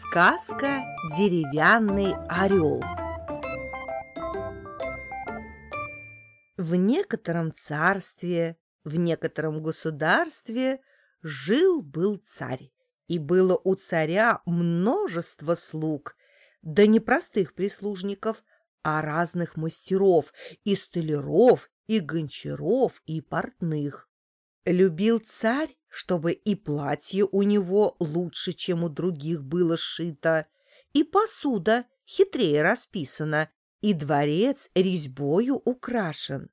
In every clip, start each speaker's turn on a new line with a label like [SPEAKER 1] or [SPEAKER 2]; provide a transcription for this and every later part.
[SPEAKER 1] Сказка «Деревянный орел» В некотором царстве, в некотором государстве жил-был царь, и было у царя множество слуг, да не простых прислужников, а разных мастеров, и столяров, и гончаров, и портных. Любил царь, чтобы и платье у него лучше, чем у других было сшито, и посуда хитрее расписана, и дворец резьбою украшен.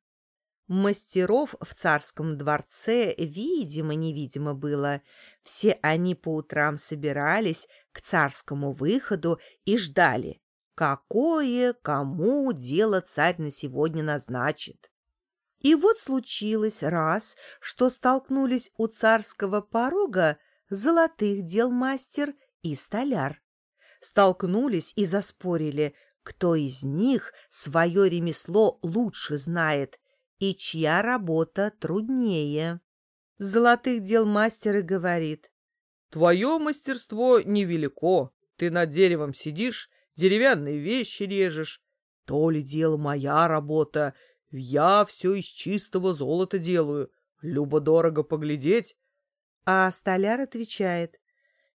[SPEAKER 1] Мастеров в царском дворце видимо-невидимо было. Все они по утрам собирались к царскому выходу и ждали, какое кому дело царь на сегодня назначит. И вот случилось раз, что столкнулись у царского порога золотых дел мастер и столяр. Столкнулись и заспорили, кто из них свое ремесло лучше знает и чья работа труднее. Золотых дел мастер и говорит.
[SPEAKER 2] «Твое мастерство невелико, ты над деревом сидишь, деревянные вещи режешь. То ли дело моя работа, я все из чистого золота делаю. Любо-дорого поглядеть.
[SPEAKER 1] А столяр отвечает.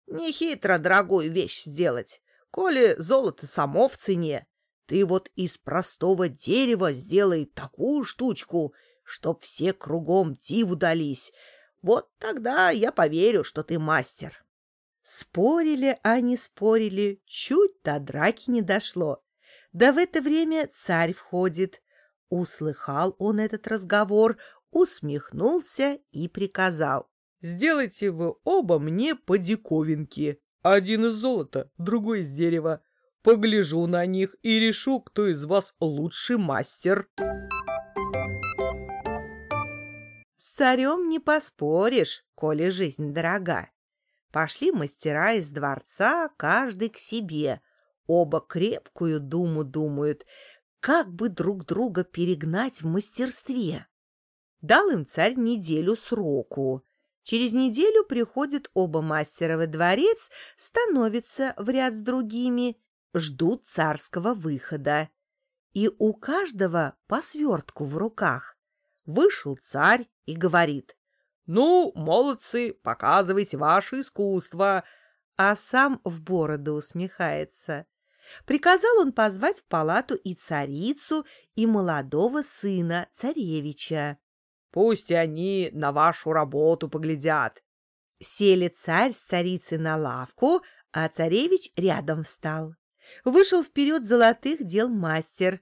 [SPEAKER 3] Нехитро дорогую вещь сделать, коли золото само в цене. Ты вот из простого дерева сделай такую штучку, чтоб все кругом диву дались. Вот тогда я поверю, что ты мастер.
[SPEAKER 1] Спорили они, спорили, чуть до драки не дошло. Да в это время царь входит. Услыхал он этот разговор, усмехнулся и приказал.
[SPEAKER 2] «Сделайте вы оба мне по диковинке. Один из золота, другой из дерева. Погляжу на них и решу, кто из вас лучший мастер».
[SPEAKER 1] С царем не поспоришь, коли жизнь дорога. Пошли мастера из дворца, каждый к себе. Оба крепкую думу думают — как бы друг друга перегнать в мастерстве. Дал им царь неделю сроку. Через неделю приходят оба мастера во дворец, становятся в ряд с другими, ждут царского выхода. И у каждого по свертку в руках. Вышел царь и говорит.
[SPEAKER 2] «Ну, молодцы, показывайте ваше искусство!»
[SPEAKER 1] А сам в бороду усмехается. Приказал он позвать в палату и царицу, и молодого сына царевича.
[SPEAKER 2] «Пусть они на вашу работу поглядят».
[SPEAKER 1] Сели царь с царицей на лавку, а царевич рядом встал. Вышел вперед золотых дел мастер.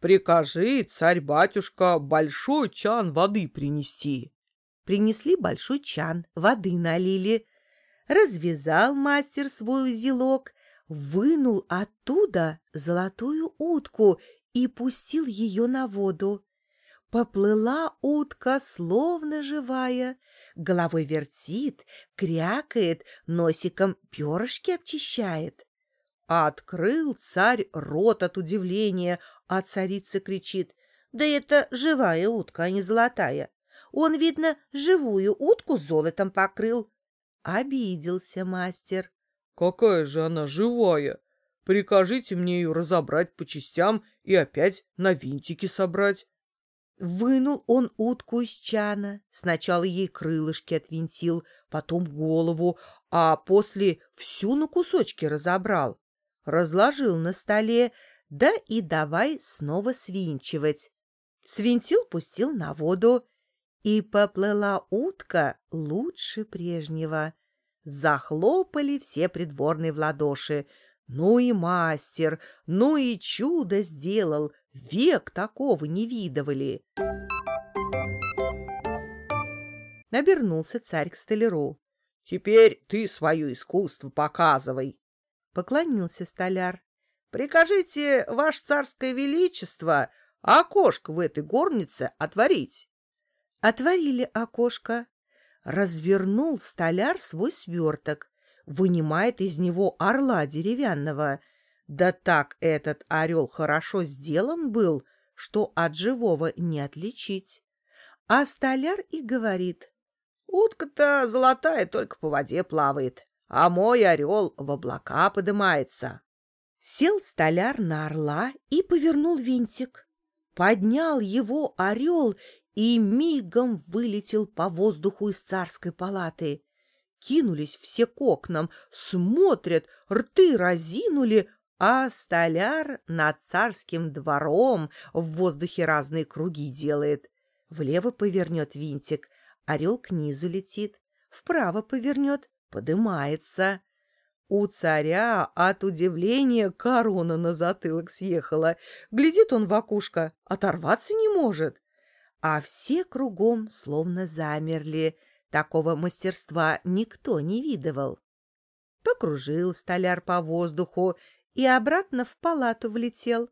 [SPEAKER 2] «Прикажи, царь-батюшка, большой чан воды принести».
[SPEAKER 1] Принесли большой чан, воды налили. Развязал мастер свой узелок, вынул оттуда золотую утку и пустил ее на воду. Поплыла утка, словно живая, головой вертит, крякает, носиком перышки обчищает. Открыл царь рот от удивления, а царица кричит, «Да это живая утка, а не золотая. Он, видно, живую утку золотом покрыл». Обиделся мастер.
[SPEAKER 2] Какая же она живая! Прикажите мне ее разобрать по частям и опять на винтики собрать.
[SPEAKER 1] Вынул он утку из чана, сначала ей крылышки отвинтил, потом голову, а после всю на кусочки разобрал. Разложил на столе, да и давай снова свинчивать. Свинтил, пустил на воду, и поплыла утка лучше прежнего. Захлопали все придворные в ладоши. Ну и мастер, ну и чудо сделал, век такого не видывали. Обернулся царь к столяру.
[SPEAKER 3] — Теперь ты свое искусство показывай.
[SPEAKER 1] Поклонился столяр.
[SPEAKER 3] — Прикажите, ваше царское величество, окошко в этой горнице отворить.
[SPEAKER 1] Отворили окошко развернул столяр свой сверток, вынимает из него орла деревянного. Да так этот орел хорошо сделан был, что от живого не отличить. А столяр и говорит.
[SPEAKER 3] Утка-то золотая только по воде плавает, а мой орел в облака подымается.
[SPEAKER 1] Сел столяр на орла и повернул винтик. Поднял его орел и мигом вылетел по воздуху из царской палаты. Кинулись все к окнам, смотрят, рты разинули, а столяр над царским двором в воздухе разные круги делает. Влево повернет винтик, орел к низу летит, вправо повернет, подымается. У царя от удивления корона на затылок съехала. Глядит он в окушко, оторваться не может. А все кругом словно замерли. Такого мастерства никто не видывал. Покружил столяр по воздуху и обратно в палату влетел.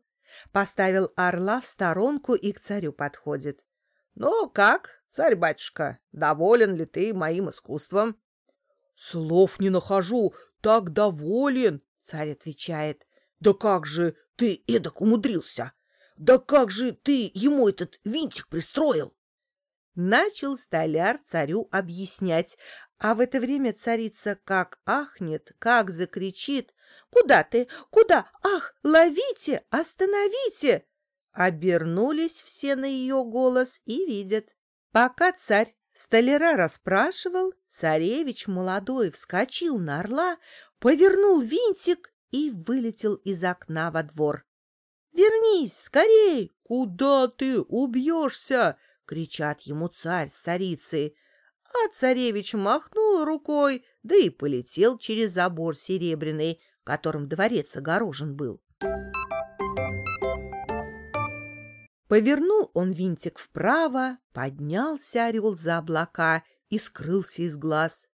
[SPEAKER 1] Поставил орла в сторонку и к царю подходит. — Ну, как, царь-батюшка, доволен ли ты моим искусством?
[SPEAKER 2] — Слов не нахожу, так доволен, — царь отвечает. — Да как же ты эдак умудрился? Да как же ты ему этот винтик пристроил?
[SPEAKER 1] Начал столяр царю объяснять, а в это время царица как ахнет, как закричит. «Куда ты? Куда? Ах, ловите! Остановите!» Обернулись все на ее голос и видят. Пока царь столяра расспрашивал, царевич молодой вскочил на орла, повернул винтик и вылетел из окна во двор. «Вернись, скорей! Куда ты убьешься?» — кричат ему царь с царицей. А царевич махнул рукой, да и полетел через забор серебряный, которым дворец огорожен был. Повернул он винтик вправо, поднялся орел за облака и скрылся из глаз.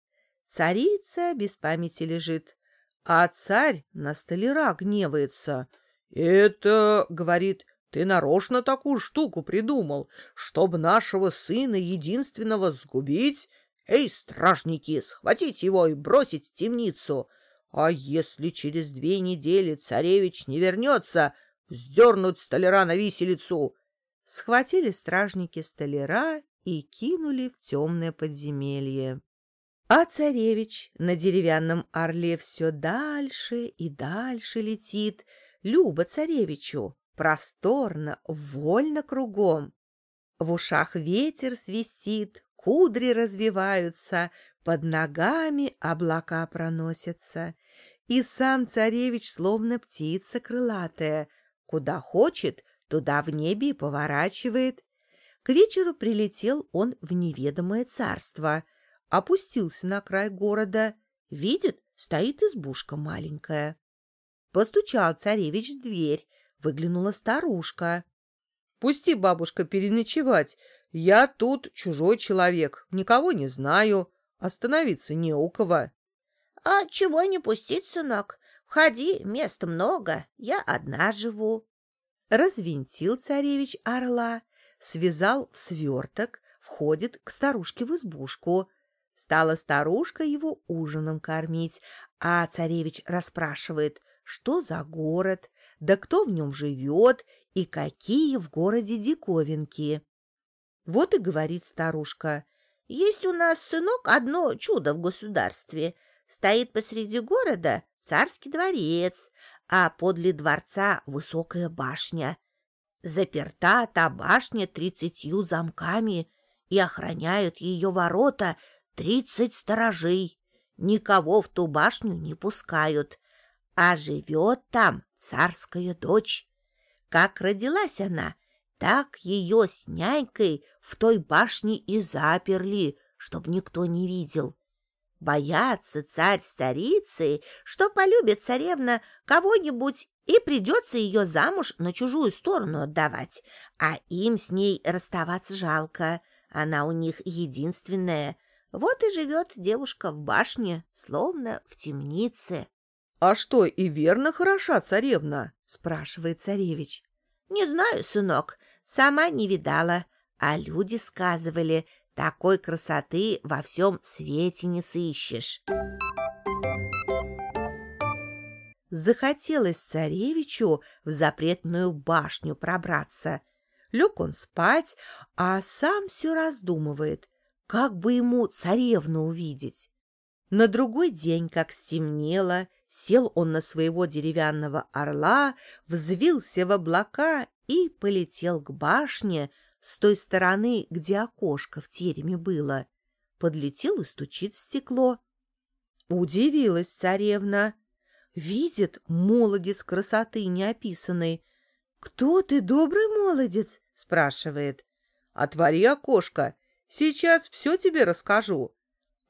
[SPEAKER 1] Царица без памяти лежит, а царь на столяра гневается.
[SPEAKER 2] «Это, — говорит, — ты нарочно такую штуку придумал, чтобы нашего сына единственного сгубить? Эй, стражники, схватить его и бросить в темницу! А если через две недели царевич не вернется, вздернуть столяра на виселицу!»
[SPEAKER 1] схватили стражники столяра и кинули в темное подземелье. А царевич на деревянном орле все дальше и дальше летит, Люба царевичу, просторно, вольно кругом. В ушах ветер свистит, кудри развиваются, под ногами облака проносятся. И сам царевич словно птица крылатая, куда хочет, Туда в небе поворачивает. К вечеру прилетел он в неведомое царство, опустился на край города, видит, стоит избушка маленькая. Постучал царевич в дверь, выглянула старушка.
[SPEAKER 2] — Пусти, бабушка, переночевать. Я тут чужой человек, никого не знаю, остановиться не у кого.
[SPEAKER 3] — А чего не пустить, сынок? Входи, места много, я одна живу.
[SPEAKER 1] Развинтил царевич орла, связал в сверток, входит к старушке в избушку. Стала старушка его ужином кормить, а царевич расспрашивает, что за город, да кто в нем живет и какие в городе диковинки. Вот и говорит старушка,
[SPEAKER 3] «Есть у нас, сынок, одно чудо в государстве. Стоит посреди города царский дворец, а подле дворца высокая башня. Заперта та башня тридцатью замками, и охраняют ее ворота тридцать сторожей. Никого в ту башню не пускают, а живет там царская дочь. Как родилась она, так ее с нянькой в той башне и заперли, чтоб никто не видел. Боятся царь с царицей, что полюбит царевна кого-нибудь и придется ее замуж на чужую сторону отдавать, а им с ней расставаться жалко. Она у них единственная. Вот и живет девушка в башне, словно в темнице.
[SPEAKER 2] — А что, и верно хороша царевна?
[SPEAKER 1] — спрашивает царевич.
[SPEAKER 3] — Не знаю, сынок, сама не видала, а люди сказывали, такой красоты во всем свете не сыщешь.
[SPEAKER 1] Захотелось царевичу в запретную башню пробраться. Лег он спать, а сам все раздумывает, как бы ему царевну увидеть. На другой день, как стемнело, сел он на своего деревянного орла, взвился в облака и полетел к башне с той стороны, где окошко в тереме было. Подлетел и стучит в стекло. Удивилась царевна. Видит молодец красоты неописанной. «Кто ты, добрый молодец?» — спрашивает.
[SPEAKER 2] «Отвори окошко, сейчас все тебе расскажу».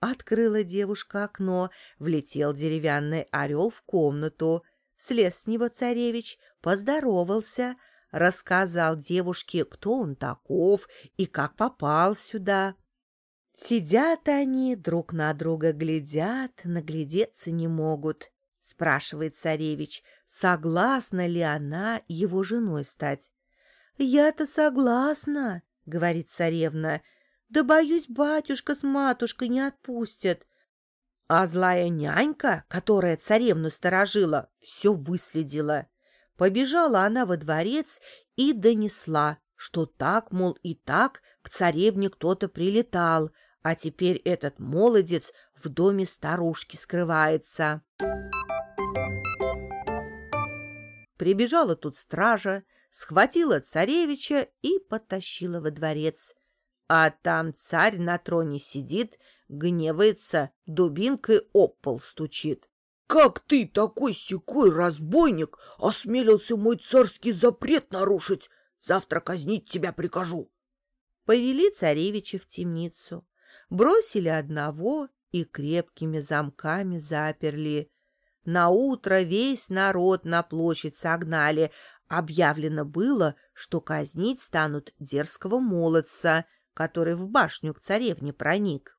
[SPEAKER 1] Открыла девушка окно, влетел деревянный орел в комнату. Слез с него царевич, поздоровался, рассказал девушке, кто он таков и как попал сюда. Сидят они, друг на друга глядят, наглядеться не могут. Спрашивает царевич, согласна ли она его женой стать. «Я-то согласна», — говорит царевна, — да, боюсь, батюшка с матушкой не отпустят. А злая нянька, которая царевну сторожила, все выследила. Побежала она во дворец и донесла, что так, мол, и так к царевне кто-то прилетал, а теперь этот молодец в доме старушки скрывается. Прибежала тут стража, схватила царевича и потащила во дворец. А там царь на троне сидит, гневается, дубинкой об пол стучит.
[SPEAKER 3] «Как ты, такой секой разбойник, осмелился мой царский запрет нарушить? Завтра казнить тебя прикажу!»
[SPEAKER 1] Повели царевича в темницу, бросили одного и крепкими замками заперли. На утро весь народ на площадь согнали. Объявлено было, что казнить станут дерзкого молодца — который в башню к царевне проник.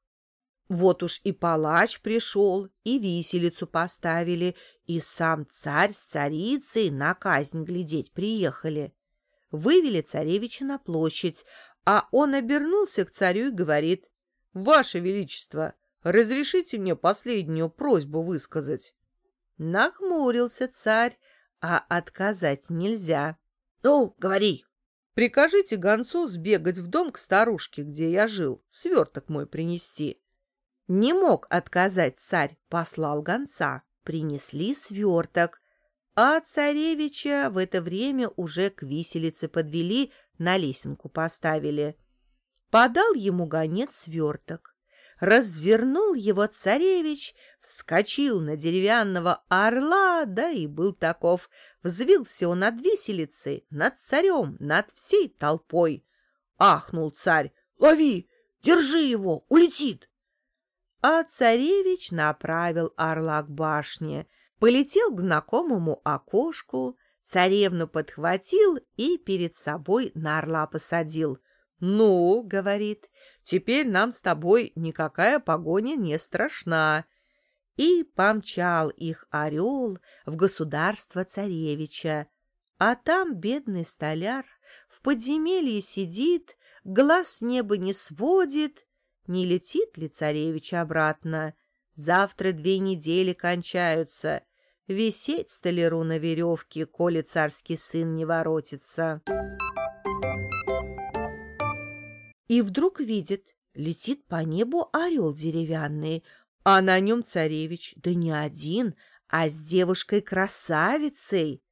[SPEAKER 1] Вот уж и палач пришел, и виселицу поставили, и сам царь с царицей на казнь глядеть приехали. Вывели царевича на площадь, а он обернулся к царю и говорит, «Ваше Величество, разрешите мне последнюю просьбу высказать?» Нахмурился царь, а отказать нельзя.
[SPEAKER 3] «Ну, говори!»
[SPEAKER 2] Прикажите гонцу сбегать в дом к старушке, где я жил, сверток мой принести.
[SPEAKER 1] Не мог отказать царь, послал гонца. Принесли сверток, а царевича в это время уже к виселице подвели, на лесенку поставили. Подал ему гонец сверток. Развернул его царевич, вскочил на деревянного орла, да и был таков. Взвился он над виселицей, над царем, над всей толпой. Ахнул царь.
[SPEAKER 3] «Лови! Держи его! Улетит!»
[SPEAKER 1] А царевич направил орла к башне, полетел к знакомому окошку, царевну подхватил и перед собой на орла посадил. «Ну, — говорит, Теперь нам с тобой никакая погоня не страшна. И помчал их орел в государство царевича. А там бедный столяр в подземелье сидит, глаз с неба не сводит. Не летит ли царевич обратно? Завтра две недели кончаются. Висеть столяру на веревке, коли царский сын не воротится. И вдруг видит, летит по небу орел деревянный, а на нем царевич, да не один, а с девушкой-красавицей.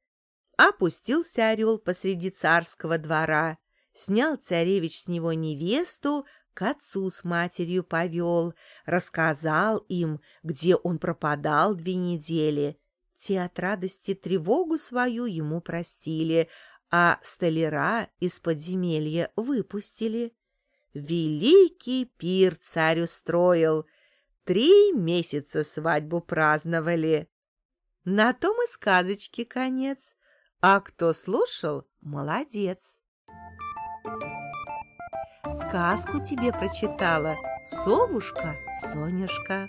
[SPEAKER 1] Опустился орел посреди царского двора, снял царевич с него невесту, к отцу с матерью повел, рассказал им, где он пропадал две недели. Те от радости тревогу свою ему простили, а столяра из подземелья выпустили. Великий пир царь устроил. Три месяца свадьбу праздновали. На том и сказочки конец. А кто слушал, молодец. Сказку тебе прочитала совушка Сонюшка.